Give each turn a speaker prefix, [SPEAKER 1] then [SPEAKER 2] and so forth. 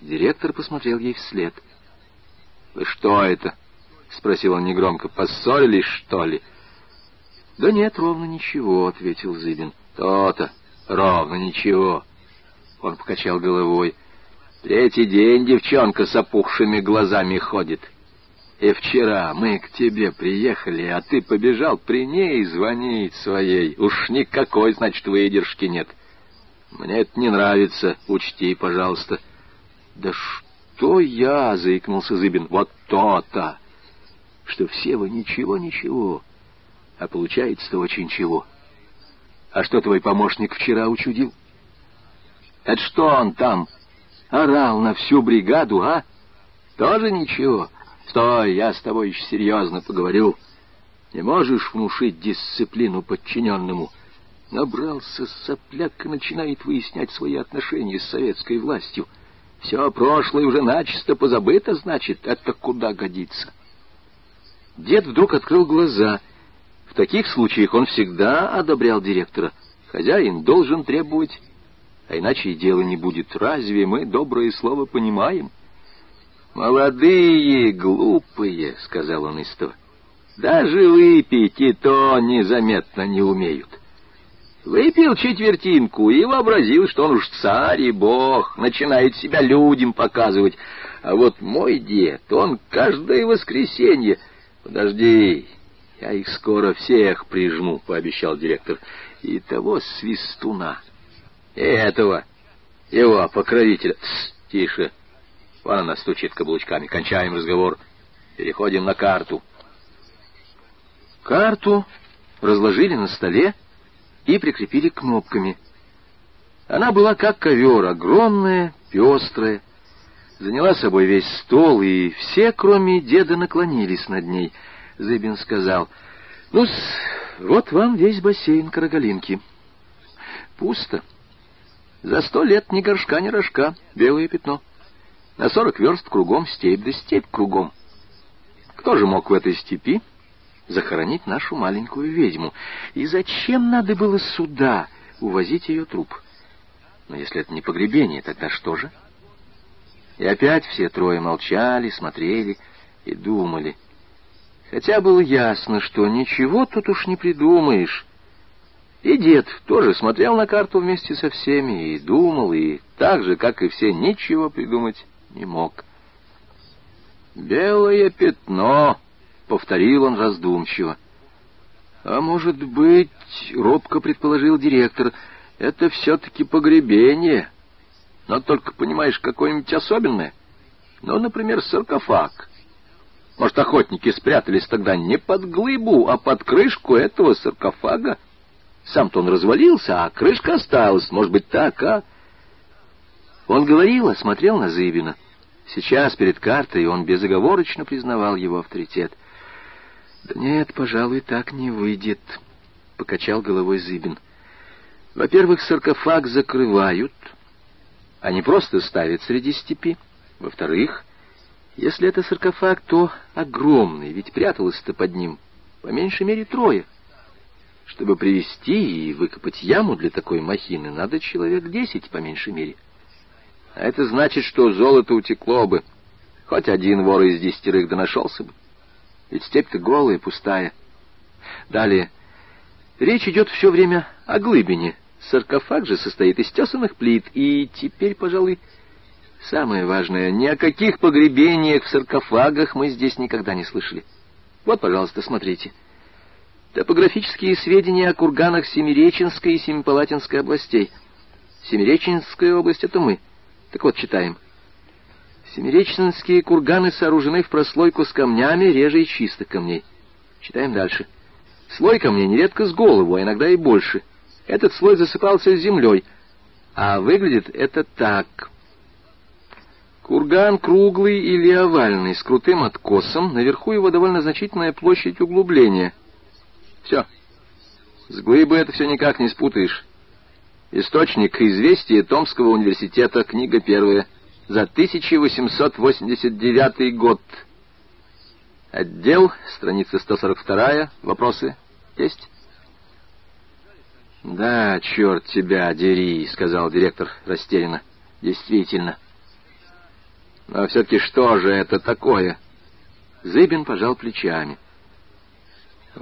[SPEAKER 1] Директор посмотрел ей вслед. «Вы что это?» — спросил он негромко. «Поссорились, что ли?» «Да нет, ровно ничего», — ответил Зыбин. «То-то, ровно ничего». Он покачал головой. «Третий день девчонка с опухшими глазами ходит. И вчера мы к тебе приехали, а ты побежал при ней звонить своей. Уж никакой, значит, выдержки нет. Мне это не нравится, учти, пожалуйста». «Да что я?» — заикнулся Зыбин. «Вот то-то, что все вы ничего-ничего, а получается-то очень чего. А что твой помощник вчера учудил? Это что он там орал на всю бригаду, а? Тоже ничего. Стой, я с тобой еще серьезно поговорю. Не можешь внушить дисциплину подчиненному?» Набрался сопляк и начинает выяснять свои отношения с советской властью — все прошлое уже начисто позабыто, значит, это куда годится? Дед вдруг открыл глаза. В таких случаях он всегда одобрял директора. Хозяин должен требовать, а иначе и дела не будет. Разве мы доброе слово понимаем? «Молодые, глупые», — сказал он истово. «Даже выпить и то незаметно не умеют. Выпил четвертинку и вообразил, что он уж царь и бог, начинает себя людям показывать. А вот мой дед, он каждое воскресенье... Подожди, я их скоро всех прижму, — пообещал директор. И того свистуна, и этого, его покровителя. Тс, тише. Вон она стучит каблучками. Кончаем разговор. Переходим на карту. Карту разложили на столе, — и прикрепили кнопками. Она была как ковер, огромная, пестрая, заняла собой весь стол, и все, кроме деда, наклонились над ней. Зыбин сказал, ну вот вам весь бассейн Карагалинки. Пусто. За сто лет ни горшка, ни рожка, белое пятно. На сорок верст кругом степь, да степь кругом. Кто же мог в этой степи захоронить нашу маленькую ведьму. И зачем надо было сюда увозить ее труп? Но если это не погребение, тогда что же? И опять все трое молчали, смотрели и думали. Хотя было ясно, что ничего тут уж не придумаешь. И дед тоже смотрел на карту вместе со всеми и думал, и так же, как и все, ничего придумать не мог. «Белое пятно», — повторил он раздумчиво. «А может быть, — робко предположил директор, — это все-таки погребение. Но только, понимаешь, какое-нибудь особенное. Ну, например, саркофаг. Может, охотники спрятались тогда не под глыбу, а под крышку этого саркофага? Сам-то он развалился, а крышка осталась. Может быть, так, а?» Он говорил, а смотрел на Зыбина. Сейчас перед картой он безоговорочно признавал его авторитет — «Да нет, пожалуй, так не выйдет», — покачал головой Зыбин. «Во-первых, саркофаг закрывают, а не просто ставят среди степи. Во-вторых, если это саркофаг, то огромный, ведь пряталось-то под ним по меньшей мере трое. Чтобы привести и выкопать яму для такой махины, надо человек десять по меньшей мере. А это значит, что золото утекло бы. Хоть один вор из десятерых да нашелся бы. Ведь степь-то голая, пустая. Далее. Речь идет все время о глыбине. Саркофаг же состоит из тесанных плит. И теперь, пожалуй, самое важное. Ни о каких погребениях в саркофагах мы здесь никогда не слышали. Вот, пожалуйста, смотрите. Топографические сведения о курганах Семиреченской и Семипалатинской областей. Семиреченская область — это мы. Так вот, читаем. — Семиреченские курганы сооружены в прослойку с камнями, реже и чистых камней. Читаем дальше. Слой камней нередко с голову, а иногда и больше. Этот слой засыпался землей, а выглядит это так. Курган круглый или овальный, с крутым откосом, наверху его довольно значительная площадь углубления. Все. С глыбы это все никак не спутаешь. Источник «Известия Томского университета», книга первая за 1889 год. Отдел, страница 142, вопросы есть? «Да, черт тебя дери», — сказал директор растерянно. «Действительно. Но все-таки что же это такое? Зыбин пожал плечами.